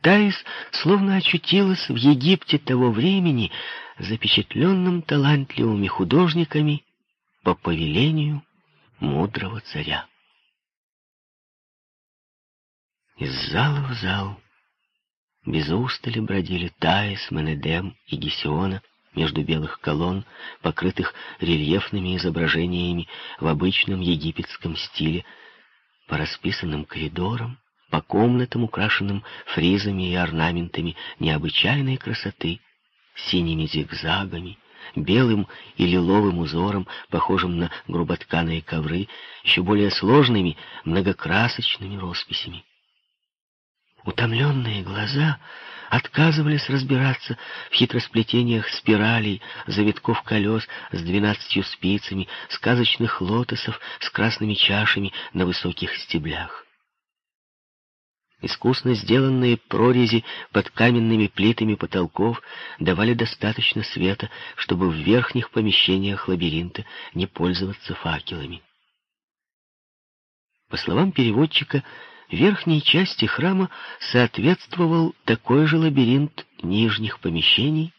Таис словно очутилась в Египте того времени, запечатленным талантливыми художниками по повелению мудрого царя. Из зала в зал без устали бродили Таис, Менедем и Гесиона между белых колонн, покрытых рельефными изображениями в обычном египетском стиле, по расписанным коридорам, по комнатам, украшенным фризами и орнаментами необычайной красоты, синими зигзагами, белым и лиловым узором, похожим на груботканые ковры, еще более сложными, многокрасочными росписями. Утомленные глаза отказывались разбираться в хитросплетениях спиралей, завитков колес с двенадцатью спицами, сказочных лотосов с красными чашами на высоких стеблях. Искусно сделанные прорези под каменными плитами потолков давали достаточно света, чтобы в верхних помещениях лабиринта не пользоваться факелами. По словам переводчика, верхней части храма соответствовал такой же лабиринт нижних помещений,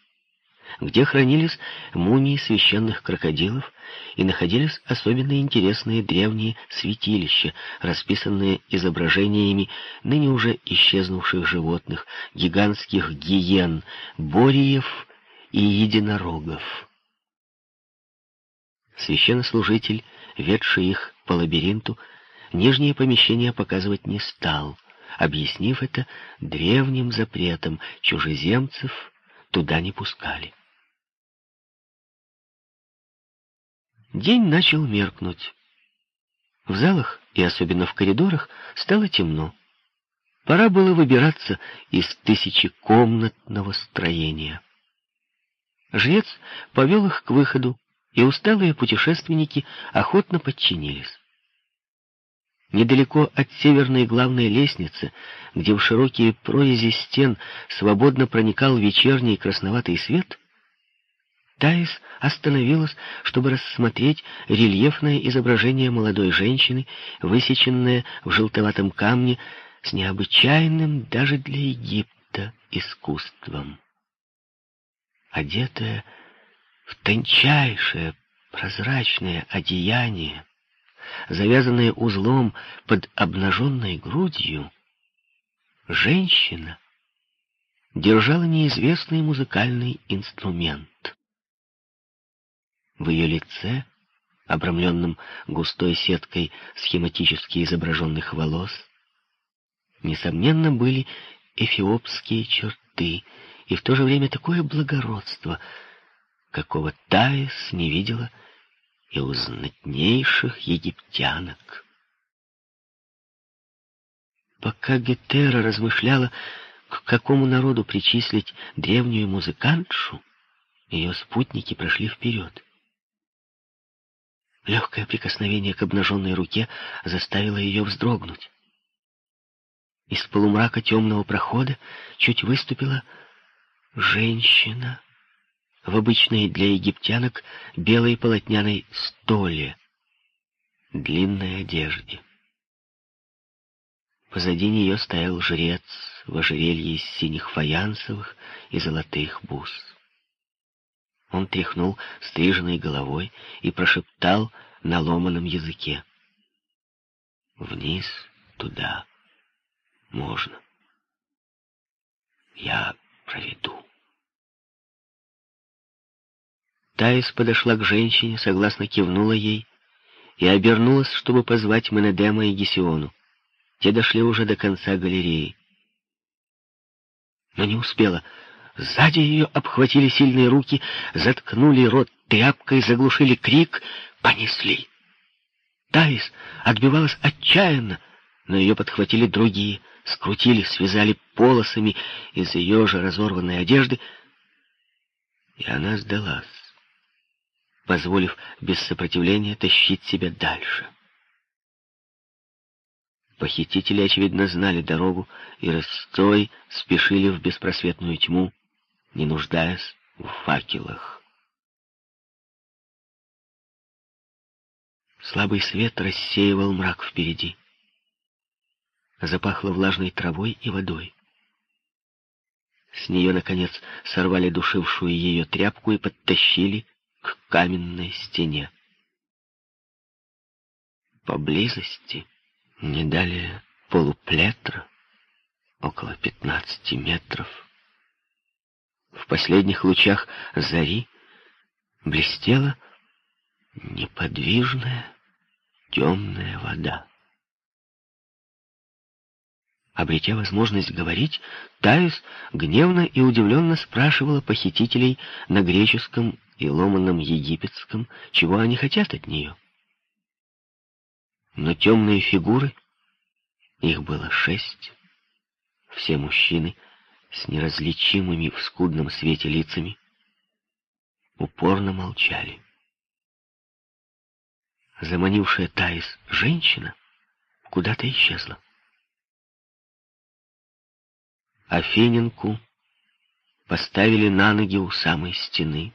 где хранились мумии священных крокодилов и находились особенно интересные древние святилища, расписанные изображениями ныне уже исчезнувших животных, гигантских гиен, бориев и единорогов. Священнослужитель, ведший их по лабиринту, нижние помещения показывать не стал, объяснив это древним запретом чужеземцев туда не пускали. День начал меркнуть. В залах и особенно в коридорах стало темно. Пора было выбираться из тысячекомнатного строения. Жрец повел их к выходу, и усталые путешественники охотно подчинились. Недалеко от северной главной лестницы, где в широкие прорези стен свободно проникал вечерний красноватый свет, Таис остановилась, чтобы рассмотреть рельефное изображение молодой женщины, высеченное в желтоватом камне с необычайным даже для Египта искусством. Одетая в тончайшее прозрачное одеяние, завязанная узлом под обнаженной грудью, женщина держала неизвестный музыкальный инструмент. В ее лице, обрамленном густой сеткой схематически изображенных волос, несомненно, были эфиопские черты и в то же время такое благородство, какого Таис не видела и у знатнейших египтянок. Пока Гетера размышляла, к какому народу причислить древнюю музыкантшу, ее спутники прошли вперед. Легкое прикосновение к обнаженной руке заставило ее вздрогнуть. Из полумрака темного прохода чуть выступила женщина в обычной для египтянок белой полотняной столе, длинной одежде. Позади нее стоял жрец в ожерелье из синих фаянсовых и золотых бус. Он тряхнул стриженной головой и прошептал на ломаном языке. «Вниз, туда, можно. Я проведу». Таис подошла к женщине, согласно кивнула ей и обернулась, чтобы позвать Менедема и Гесиону. Те дошли уже до конца галереи. Но не успела. Сзади ее обхватили сильные руки, заткнули рот тряпкой, заглушили крик, понесли. Таис отбивалась отчаянно, но ее подхватили другие, скрутили, связали полосами из ее же разорванной одежды, и она сдалась позволив без сопротивления тащить себя дальше. Похитители, очевидно, знали дорогу и растой спешили в беспросветную тьму, не нуждаясь в факелах. Слабый свет рассеивал мрак впереди. Запахло влажной травой и водой. С нее, наконец, сорвали душившую ее тряпку и подтащили к каменной стене. Поблизости, не далее полуплетра, около пятнадцати метров, в последних лучах зари блестела неподвижная темная вода. Обретя возможность говорить, Таис гневно и удивленно спрашивала похитителей на греческом и ломаном египетском, чего они хотят от нее. Но темные фигуры, их было шесть, все мужчины с неразличимыми в скудном свете лицами, упорно молчали. Заманившая Таис женщина куда-то исчезла. Афиненку поставили на ноги у самой стены,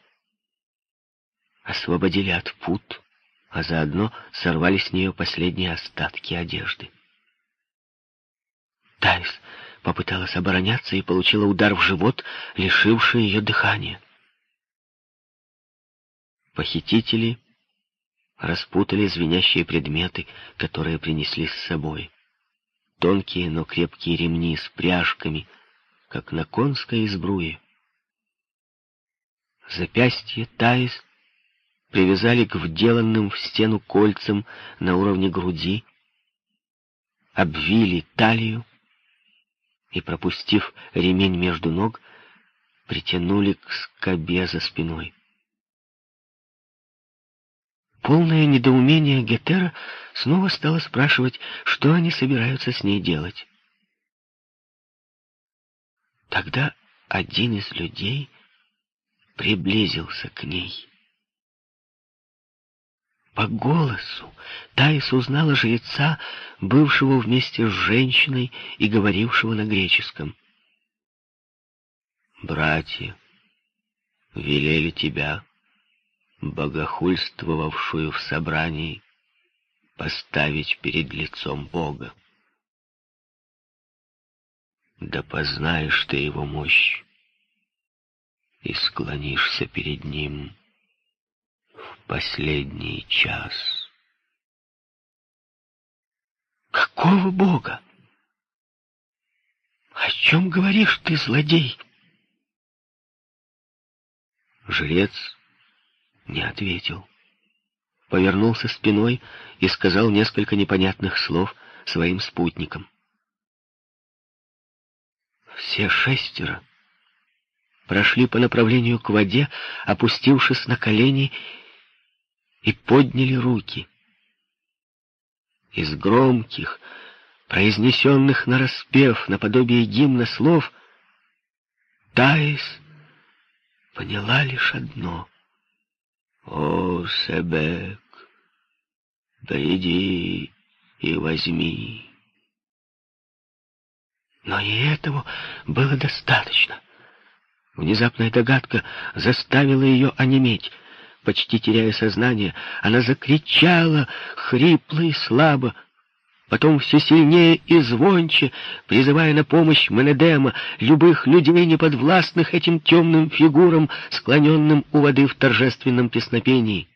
освободили от пут, а заодно сорвали с нее последние остатки одежды. Тайс попыталась обороняться и получила удар в живот, лишивший ее дыхания. Похитители распутали звенящие предметы, которые принесли с собой. Тонкие, но крепкие ремни с пряжками — как на конской избруе. Запястье Таис привязали к вделанным в стену кольцам на уровне груди, обвили талию и, пропустив ремень между ног, притянули к скобе за спиной. Полное недоумение Гетера снова стало спрашивать, что они собираются с ней делать. Тогда один из людей приблизился к ней. По голосу. Таис узнала жреца, бывшего вместе с женщиной и говорившего на греческом. «Братья велели тебя, богохульствовавшую в собрании, поставить перед лицом Бога. Да познаешь ты его мощь и склонишься перед ним последний час. Какого Бога? О чем говоришь ты, злодей? Жрец не ответил. Повернулся спиной и сказал несколько непонятных слов своим спутникам. Все шестеро прошли по направлению к воде, опустившись на колени и подняли руки. Из громких, произнесенных нараспев наподобие гимна слов, Таис поняла лишь одно. «О, Себек, приди и возьми». Но и этого было достаточно. Внезапная догадка заставила ее онеметь. Почти теряя сознание, она закричала хрипло и слабо, потом все сильнее и звонче, призывая на помощь Менедема, любых людей, неподвластных этим темным фигурам, склоненным у воды в торжественном песнопении.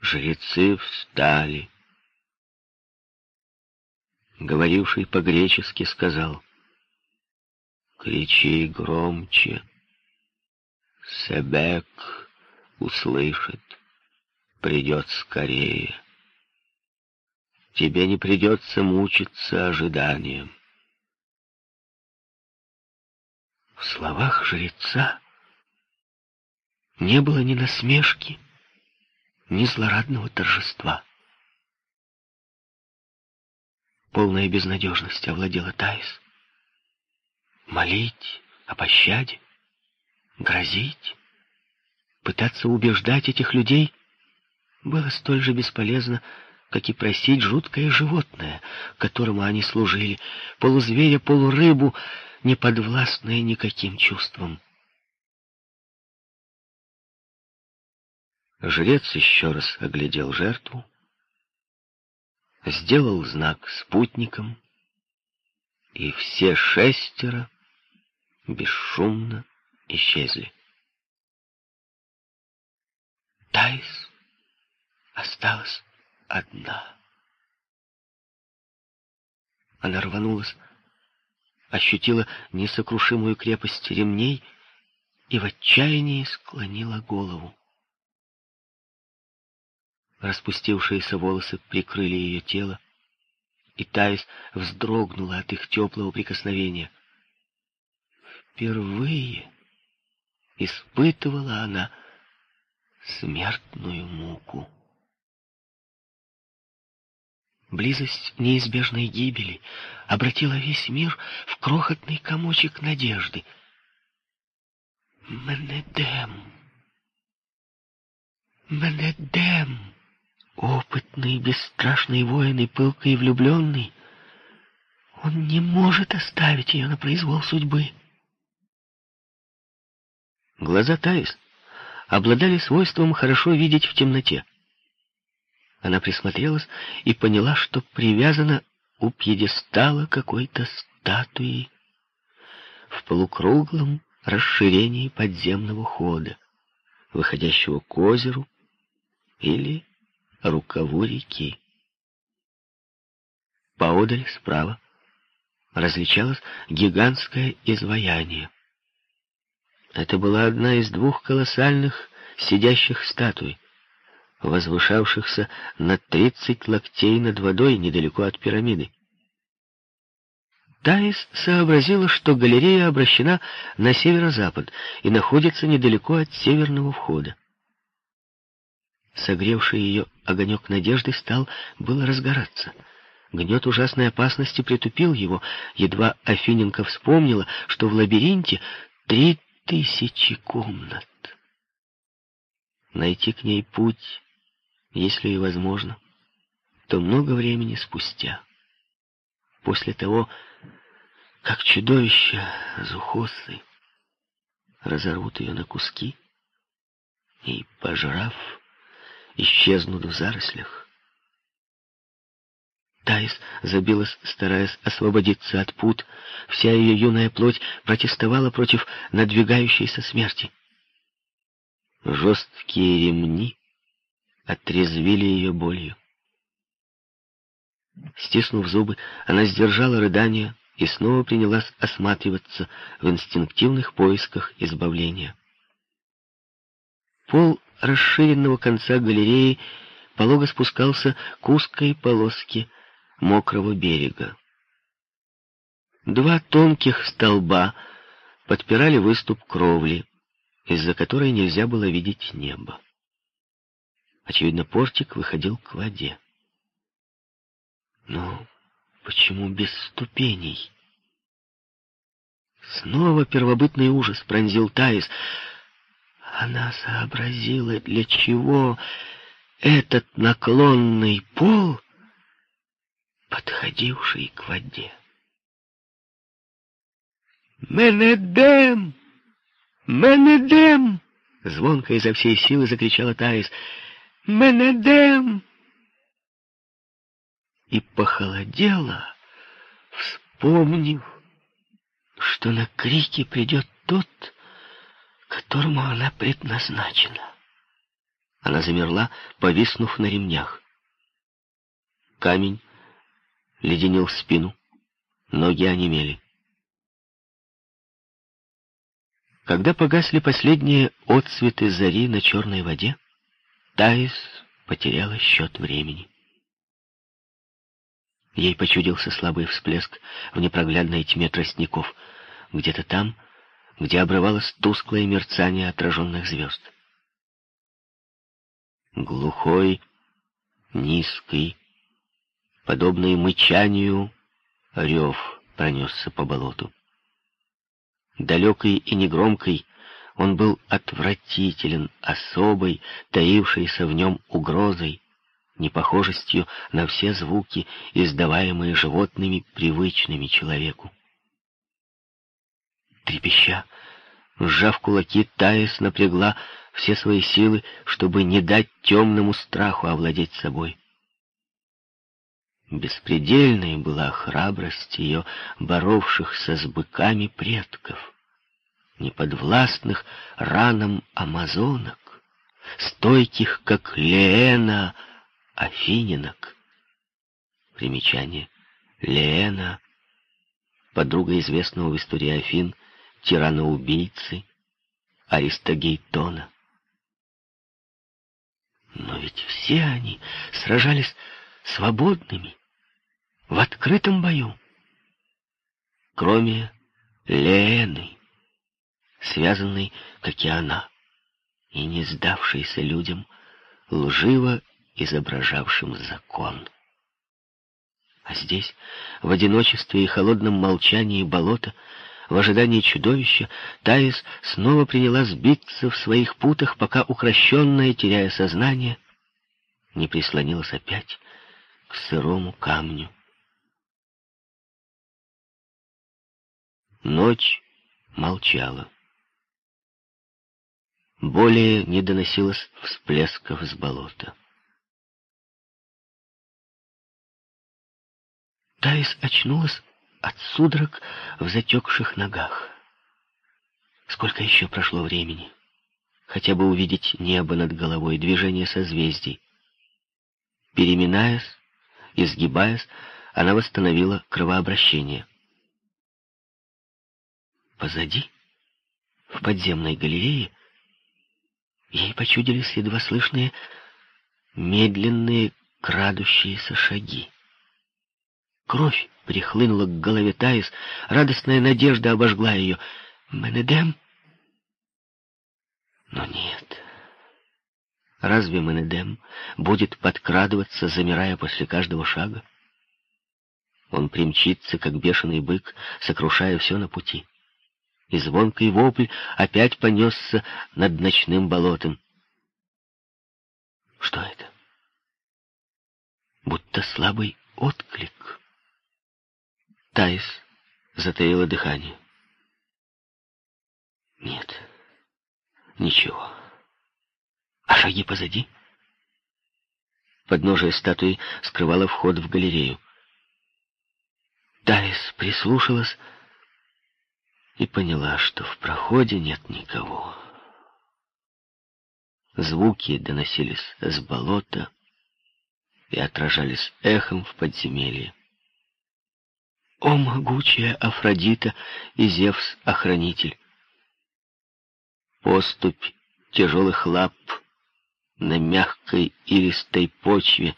Жрецы встали говоривший по-гречески, сказал, «Кричи громче, Себек услышит, придет скорее. Тебе не придется мучиться ожиданием». В словах жреца не было ни насмешки, ни злорадного торжества. Полная безнадежность овладела Таис. Молить о пощаде, грозить, пытаться убеждать этих людей было столь же бесполезно, как и просить жуткое животное, которому они служили, полузверя, полурыбу, не подвластное никаким чувствам. Жрец еще раз оглядел жертву, сделал знак спутникам и все шестеро бесшумно исчезли. Тайс осталась одна. Она рванулась, ощутила несокрушимую крепость ремней и в отчаянии склонила голову. Распустившиеся волосы прикрыли ее тело, и Таис вздрогнула от их теплого прикосновения. Впервые испытывала она смертную муку. Близость неизбежной гибели обратила весь мир в крохотный комочек надежды. Менедем. Менедем. Опытный, бесстрашный воин и пылкой влюбленный, он не может оставить ее на произвол судьбы. Глаза Таис обладали свойством хорошо видеть в темноте. Она присмотрелась и поняла, что привязана у пьедестала какой-то статуи в полукруглом расширении подземного хода, выходящего к озеру или рукаву реки. Поодаль справа различалось гигантское изваяние. Это была одна из двух колоссальных сидящих статуй, возвышавшихся на тридцать локтей над водой недалеко от пирамиды. Таис сообразила, что галерея обращена на северо-запад и находится недалеко от северного входа. Согревший ее огонек надежды стал было разгораться. Гнет ужасной опасности притупил его. Едва Афиненко вспомнила, что в лабиринте три тысячи комнат. Найти к ней путь, если и возможно, то много времени спустя. После того, как чудовища Зухосы разорвут ее на куски и, пожрав, исчезнут в зарослях. Таис забилась, стараясь освободиться от пут. Вся ее юная плоть протестовала против надвигающейся смерти. Жесткие ремни отрезвили ее болью. Стиснув зубы, она сдержала рыдание и снова принялась осматриваться в инстинктивных поисках избавления. Пол расширенного конца галереи полого спускался к узкой полоске мокрого берега. Два тонких столба подпирали выступ кровли, из-за которой нельзя было видеть небо. Очевидно, портик выходил к воде. Но почему без ступеней? Снова первобытный ужас пронзил Таис — она сообразила, для чего этот наклонный пол, подходивший к воде. «Менедем! Менедем!» Звонко изо всей силы закричала Таис. «Менедем!» И похолодела, вспомнив, что на крики придет тот, которому она предназначена. Она замерла, повиснув на ремнях. Камень леденил спину, ноги онемели. Когда погасли последние отцветы зари на черной воде, Таис потеряла счет времени. Ей почудился слабый всплеск в непроглядной тьме тростников. Где-то там где обрывалось тусклое мерцание отраженных звезд. Глухой, низкий, подобный мычанию, рев пронесся по болоту. Далекий и негромкий, он был отвратителен, особой, таившейся в нем угрозой, непохожестью на все звуки, издаваемые животными, привычными человеку. Трепеща, сжав кулаки, Таис напрягла все свои силы, чтобы не дать темному страху овладеть собой. Беспредельной была храбрость ее, боровшихся с быками предков, неподвластных ранам амазонок, стойких, как Леэна, афининок. Примечание. Леэна, подруга известного в истории Афин, тирана-убийцы Аристогейтона. Но ведь все они сражались свободными, в открытом бою. Кроме Лены, связанной, как и она, и не сдавшейся людям, лживо изображавшим закон. А здесь, в одиночестве и холодном молчании болота, в ожидании чудовища, Таис снова приняла сбиться в своих путах, пока укращенная, теряя сознание, не прислонилась опять к сырому камню. Ночь молчала. Более не доносилось всплесков с болота. Таис очнулась от судорог в затекших ногах. Сколько еще прошло времени? Хотя бы увидеть небо над головой, движение созвездий. Переминаясь, изгибаясь, она восстановила кровообращение. Позади, в подземной галерее, ей почудились едва слышные, медленные, крадущиеся шаги. Кровь прихлынула к голове Таис, радостная надежда обожгла ее. «Менедем?» Но нет. Разве Менедем будет подкрадываться, замирая после каждого шага? Он примчится, как бешеный бык, сокрушая все на пути. И звонкий вопль опять понесся над ночным болотом. Что это? Будто слабый отклик. Таис затаила дыхание. Нет, ничего. А шаги позади? Подножие статуи скрывало вход в галерею. Таис прислушалась и поняла, что в проходе нет никого. Звуки доносились с болота и отражались эхом в подземелье. О, могучая Афродита и Зевс-охранитель! Поступь тяжелых лап на мягкой илистой почве,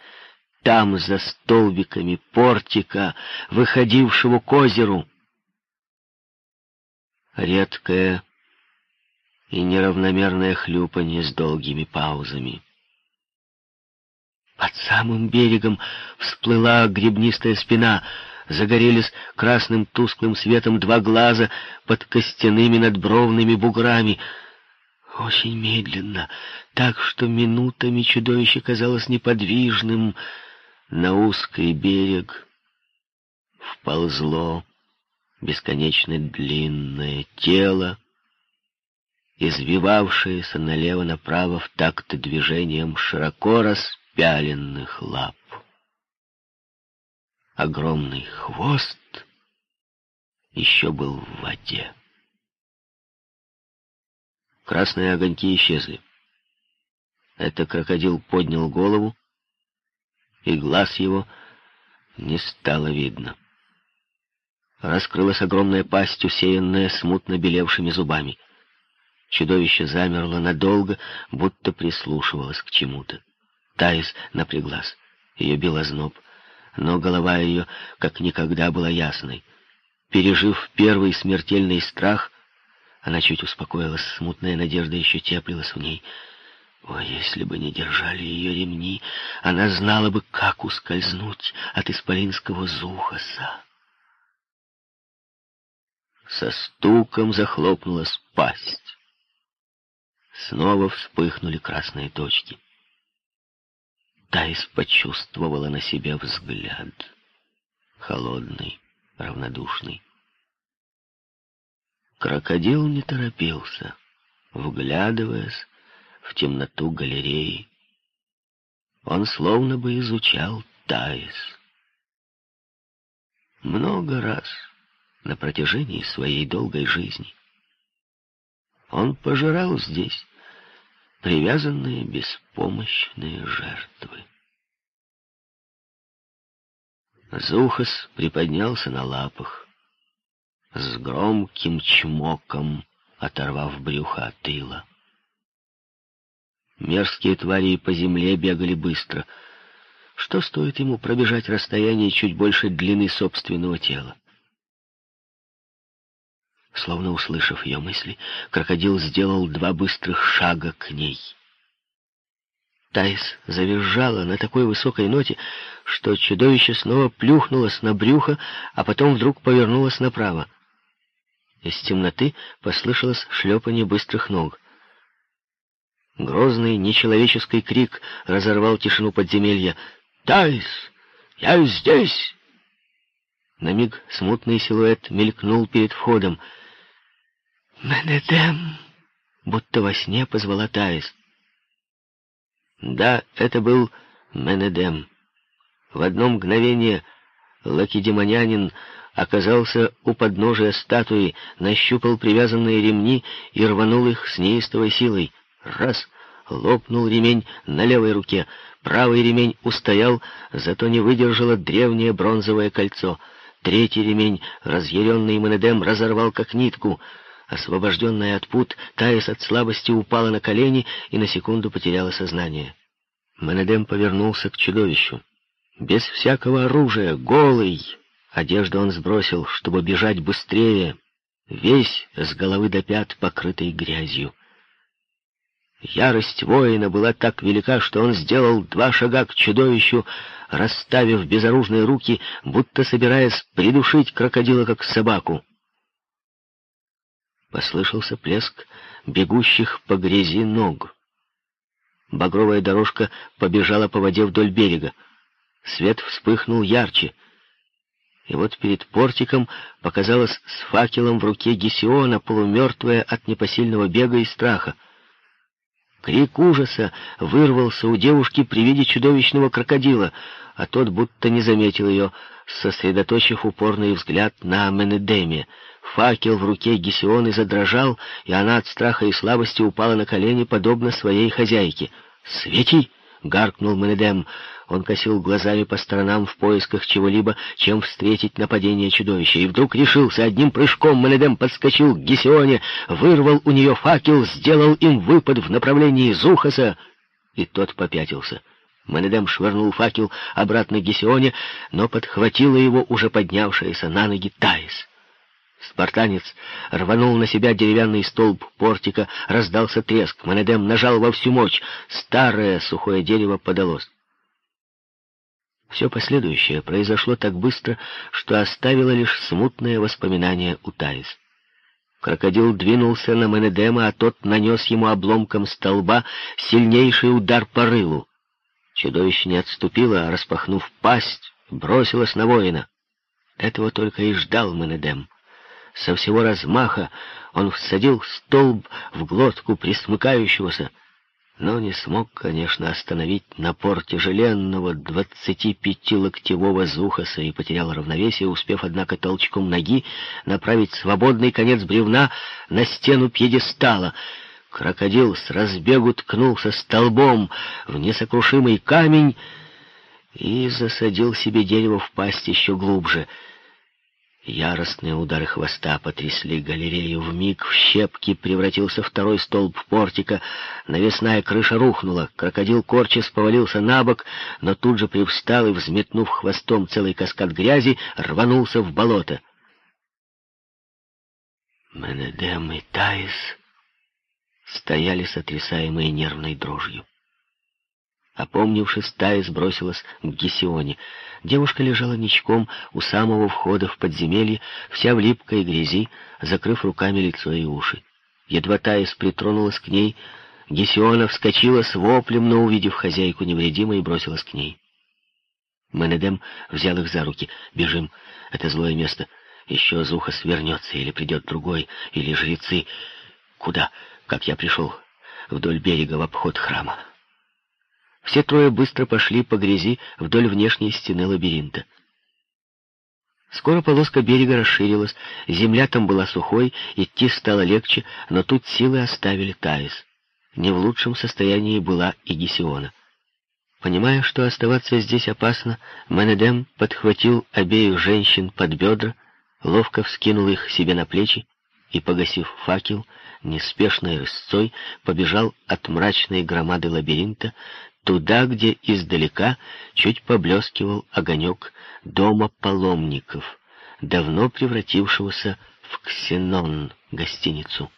там, за столбиками портика, выходившего к озеру. Редкое и неравномерное хлюпанье с долгими паузами. Под самым берегом всплыла гребнистая спина — загорелись красным тусклым светом два глаза под костяными надбровными буграми. Очень медленно, так что минутами чудовище казалось неподвижным. На узкий берег вползло бесконечно длинное тело, извивавшееся налево-направо в такт движением широко распяленных лап огромный хвост еще был в воде. Красные огоньки исчезли. Это крокодил поднял голову, и глаз его не стало видно. Раскрылась огромная пасть, усеянная смутно белевшими зубами. Чудовище замерло надолго, будто прислушивалось к чему-то. Таис напряглась. Ее бил озноб — но голова ее как никогда была ясной. Пережив первый смертельный страх, она чуть успокоилась, смутная надежда еще теплилась в ней. О, если бы не держали ее ремни, она знала бы, как ускользнуть от исполинского зухаса. Со стуком захлопнулась пасть. Снова вспыхнули красные точки. Таис почувствовала на себе взгляд. Холодный, равнодушный. Крокодил не торопился, вглядываясь в темноту галереи. Он словно бы изучал Таис. много раз на протяжении своей долгой жизни. Он пожирал здесь привязанные беспомощные жертвы. Зухас приподнялся на лапах, с громким чмоком оторвав брюхо от тыла. Мерзкие твари по земле бегали быстро. Что стоит ему пробежать расстояние чуть больше длины собственного тела? Словно услышав ее мысли, крокодил сделал два быстрых шага к ней. Тайс завизжала на такой высокой ноте, что чудовище снова плюхнулось на брюхо, а потом вдруг повернулось направо. Из темноты послышалось шлепание быстрых ног. Грозный нечеловеческий крик разорвал тишину подземелья. «Тайс! Я здесь!» На миг смутный силуэт мелькнул перед входом. «Менедем!» Будто во сне позвала Таис. Да, это был Менедем. В одно мгновение лакедемонянин оказался у подножия статуи, нащупал привязанные ремни и рванул их с неистовой силой. Раз — лопнул ремень на левой руке. Правый ремень устоял, зато не выдержало древнее бронзовое кольцо. Третий ремень, разъяренный Менедем, разорвал как нитку. Освобожденная от пут, Таис от слабости упала на колени и на секунду потеряла сознание. Менедем повернулся к чудовищу. Без всякого оружия, голый, Одежду он сбросил, чтобы бежать быстрее, весь с головы до пят покрытый грязью. Ярость воина была так велика, что он сделал два шага к чудовищу, расставив безоружные руки, будто собираясь придушить крокодила, как собаку. Послышался плеск бегущих по грязи ног. Багровая дорожка побежала по воде вдоль берега. Свет вспыхнул ярче — и вот перед портиком показалась с факелом в руке Гесиона, полумертвая от непосильного бега и страха. Крик ужаса вырвался у девушки при виде чудовищного крокодила, а тот будто не заметил ее, сосредоточив упорный взгляд на Менедеме. Факел в руке Гесионы задрожал, и она от страха и слабости упала на колени, подобно своей хозяйке. «Свети!» — гаркнул Менедем. Он косил глазами по сторонам в поисках чего-либо, чем встретить нападение чудовища. И вдруг решился одним прыжком. Менедем подскочил к Гесионе, вырвал у нее факел, сделал им выпад в направлении Зухаса, и тот попятился. Менедем швырнул факел обратно Гесионе, но подхватила его уже поднявшаяся на ноги Таис. Спартанец рванул на себя деревянный столб портика, раздался треск. Манедем нажал во всю мощь. Старое сухое дерево подалось. Все последующее произошло так быстро, что оставило лишь смутное воспоминание у Таис. Крокодил двинулся на Менедема, а тот нанес ему обломком столба сильнейший удар по рылу. Чудовище не отступило, а, распахнув пасть, бросилось на воина. Этого только и ждал Менедем. Со всего размаха он всадил столб в глотку присмыкающегося, но не смог, конечно, остановить напор тяжеленного двадцати пяти локтевого зухаса и потерял равновесие, успев, однако, толчком ноги направить свободный конец бревна на стену пьедестала. Крокодил с разбегу ткнулся столбом в несокрушимый камень и засадил себе дерево в пасть еще глубже — Яростные удары хвоста потрясли галерею. В миг в щепки превратился второй столб портика. Навесная крыша рухнула. Крокодил Корчес повалился на бок, но тут же привстал и, взметнув хвостом целый каскад грязи, рванулся в болото. Менедем и Таис стояли сотрясаемые нервной дрожью. Опомнившись, Тая сбросилась к Гесионе. Девушка лежала ничком у самого входа в подземелье, вся в липкой грязи, закрыв руками лицо и уши. Едва Таис притронулась к ней, Гесиона вскочила с воплем, но, увидев хозяйку невредимой, бросилась к ней. Менедем взял их за руки. «Бежим. Это злое место. Еще Зуха свернется, или придет другой, или жрецы. Куда? Как я пришел? Вдоль берега, в обход храма». Все трое быстро пошли по грязи вдоль внешней стены лабиринта. Скоро полоска берега расширилась, земля там была сухой, идти стало легче, но тут силы оставили Таис. Не в лучшем состоянии была и Гесиона. Понимая, что оставаться здесь опасно, Менедем подхватил обеих женщин под бедра, ловко вскинул их себе на плечи и, погасив факел, неспешной рысцой побежал от мрачной громады лабиринта туда, где издалека чуть поблескивал огонек дома паломников, давно превратившегося в ксенон гостиницу.